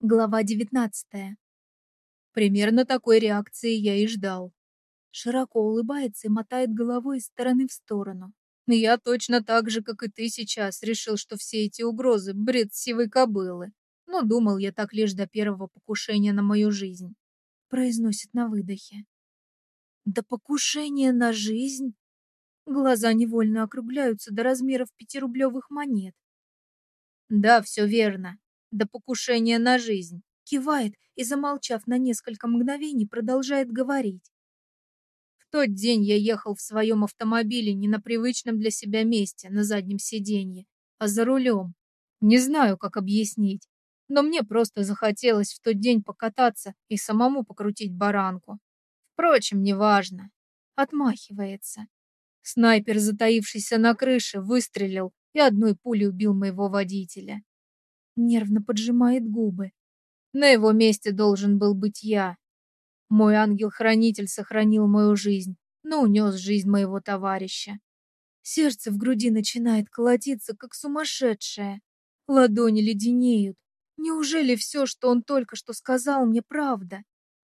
Глава 19. Примерно такой реакции я и ждал. Широко улыбается и мотает головой из стороны в сторону. Я точно так же, как и ты сейчас, решил, что все эти угрозы – бред сивой кобылы. Но думал я так лишь до первого покушения на мою жизнь. Произносит на выдохе. До покушения на жизнь? Глаза невольно округляются до размеров пятирублевых монет. Да, все верно до покушения на жизнь. Кивает и, замолчав на несколько мгновений, продолжает говорить. В тот день я ехал в своем автомобиле не на привычном для себя месте, на заднем сиденье, а за рулем. Не знаю, как объяснить, но мне просто захотелось в тот день покататься и самому покрутить баранку. Впрочем, неважно. Отмахивается. Снайпер, затаившийся на крыше, выстрелил и одной пулей убил моего водителя нервно поджимает губы. На его месте должен был быть я. Мой ангел-хранитель сохранил мою жизнь, но унес жизнь моего товарища. Сердце в груди начинает колотиться, как сумасшедшее. Ладони леденеют. Неужели все, что он только что сказал, мне правда?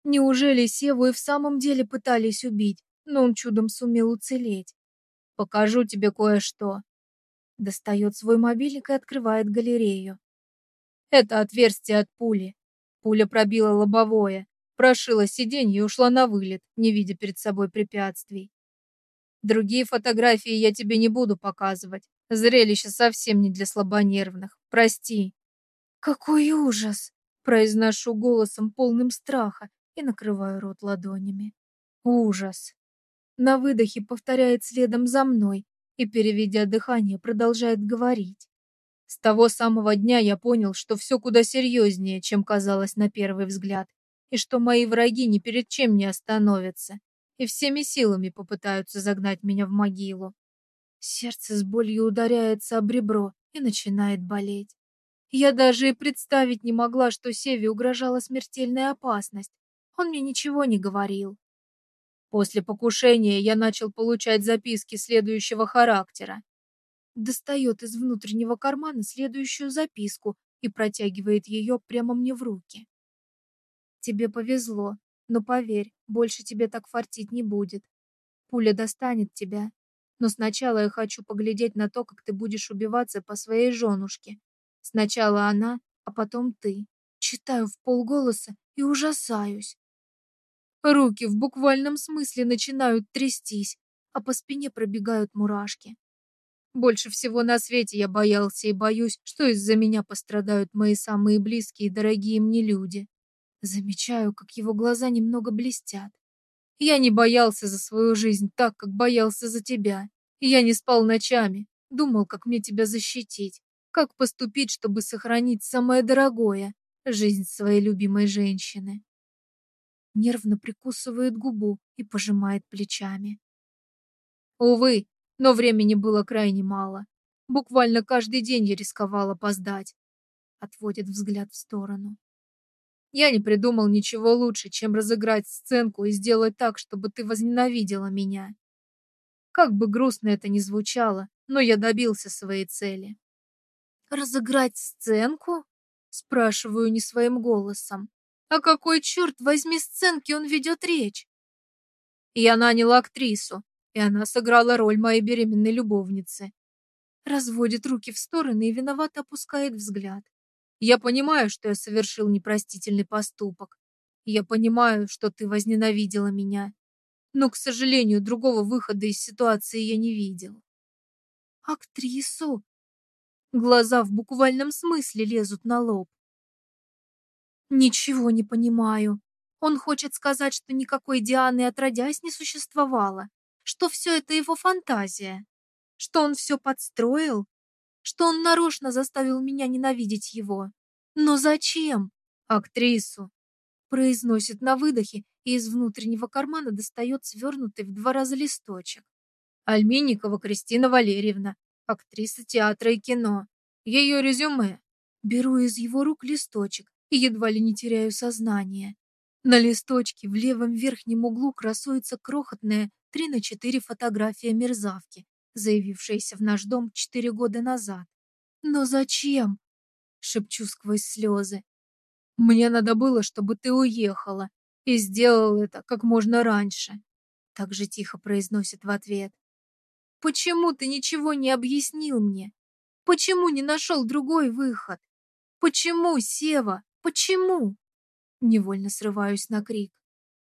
Неужели Севу и в самом деле пытались убить, но он чудом сумел уцелеть? Покажу тебе кое-что. Достает свой мобильник и открывает галерею. Это отверстие от пули. Пуля пробила лобовое, прошила сиденье и ушла на вылет, не видя перед собой препятствий. Другие фотографии я тебе не буду показывать. Зрелище совсем не для слабонервных. Прости. Какой ужас! Произношу голосом полным страха и накрываю рот ладонями. Ужас. На выдохе повторяет следом за мной и, переведя дыхание, продолжает говорить. С того самого дня я понял, что все куда серьезнее, чем казалось на первый взгляд, и что мои враги ни перед чем не остановятся и всеми силами попытаются загнать меня в могилу. Сердце с болью ударяется об ребро и начинает болеть. Я даже и представить не могла, что Севе угрожала смертельная опасность. Он мне ничего не говорил. После покушения я начал получать записки следующего характера достает из внутреннего кармана следующую записку и протягивает ее прямо мне в руки. Тебе повезло, но поверь, больше тебе так фартить не будет. Пуля достанет тебя, но сначала я хочу поглядеть на то, как ты будешь убиваться по своей женушке. Сначала она, а потом ты. Читаю в полголоса и ужасаюсь. Руки в буквальном смысле начинают трястись, а по спине пробегают мурашки. Больше всего на свете я боялся и боюсь, что из-за меня пострадают мои самые близкие и дорогие мне люди. Замечаю, как его глаза немного блестят. Я не боялся за свою жизнь так, как боялся за тебя. Я не спал ночами, думал, как мне тебя защитить, как поступить, чтобы сохранить самое дорогое — жизнь своей любимой женщины. Нервно прикусывает губу и пожимает плечами. Увы, но времени было крайне мало. Буквально каждый день я рисковал опоздать. Отводит взгляд в сторону. Я не придумал ничего лучше, чем разыграть сценку и сделать так, чтобы ты возненавидела меня. Как бы грустно это ни звучало, но я добился своей цели. «Разыграть сценку?» Спрашиваю не своим голосом. «О какой черт возьми сценки он ведет речь?» Я нанял актрису, и она сыграла роль моей беременной любовницы. Разводит руки в стороны и виновато опускает взгляд. Я понимаю, что я совершил непростительный поступок. Я понимаю, что ты возненавидела меня. Но, к сожалению, другого выхода из ситуации я не видел. Актрису? Глаза в буквальном смысле лезут на лоб. Ничего не понимаю. Он хочет сказать, что никакой Дианы отродясь не существовало что все это его фантазия, что он все подстроил, что он нарочно заставил меня ненавидеть его. Но зачем? Актрису. Произносит на выдохе и из внутреннего кармана достает свернутый в два раза листочек. Альминникова Кристина Валерьевна, актриса театра и кино. Ее резюме. Беру из его рук листочек и едва ли не теряю сознание. На листочке в левом верхнем углу красуется крохотная 3 на 4 фотография мерзавки, заявившейся в наш дом 4 года назад. Но зачем? Шепчу сквозь слезы. Мне надо было, чтобы ты уехала, и сделал это как можно раньше. Так же тихо произносит в ответ. Почему ты ничего не объяснил мне? Почему не нашел другой выход? Почему, Сева? Почему? Невольно срываюсь на крик.